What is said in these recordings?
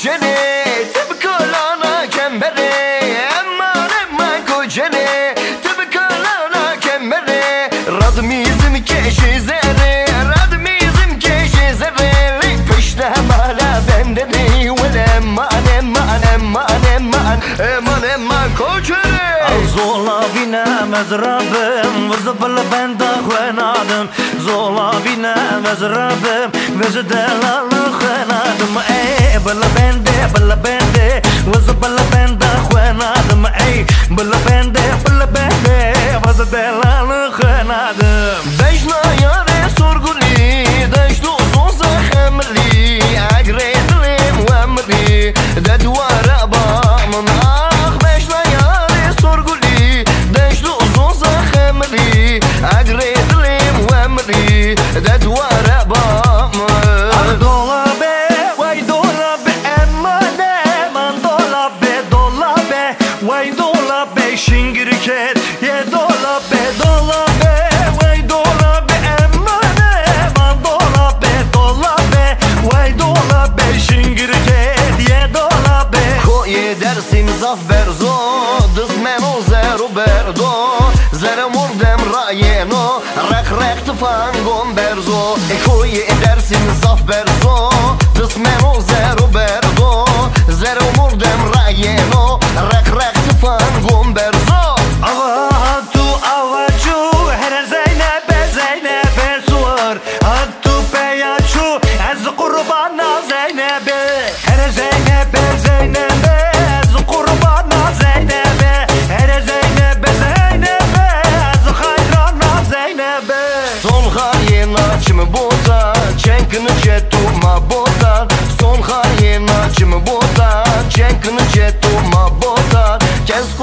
kocene Tabi kalana kembere. Aman aman kocene Tabi kalana kembere. Radım izim keşizere Radım izim keşizere Peşte hala bende ne Vel eman eman eman eman Eman eman kocene Zola binem ez Rabbim Vızı bılı ben de kwenadım Zola binem Rabbim Vızı delalı kwenadım بلا بندي بلا بندي. وز بلا بندي خوانا دمعي بلا بندي بلا بندي. وز دلال خوانا دمعي zaferzo Dysmeno zeruberdo Zerem ordem rajeno Rek rek të fangon berzo. E kuje e dersin zaf berzo Dysmeno zeruberdo Zerem ordem rajeno Rek rek të fangon haina që më bota Qenë kënë gjetu Son haina që më bota Qenë kënë gjetu ma botat Qes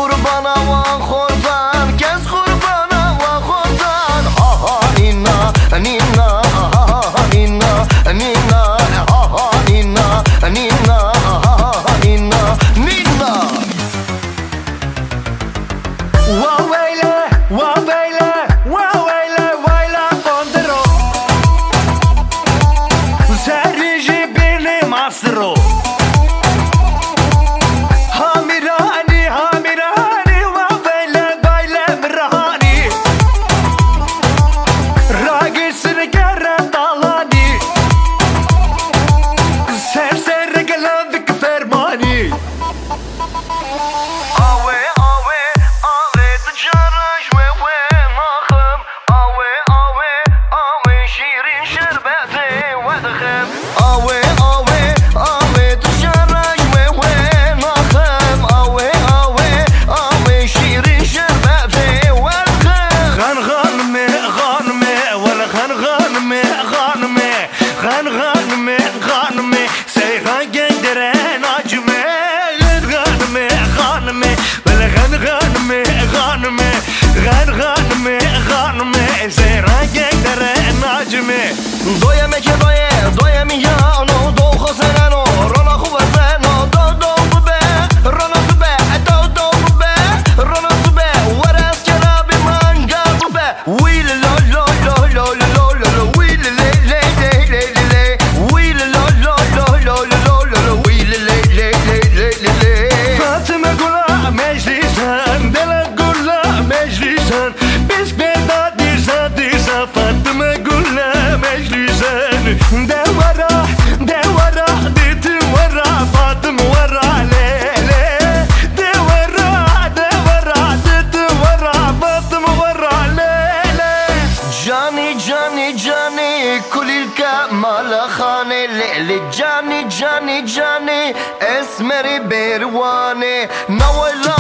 جاني جاني كل الكمال خاني. ليلي جاني جاني جاني اسمري بيرواني نولا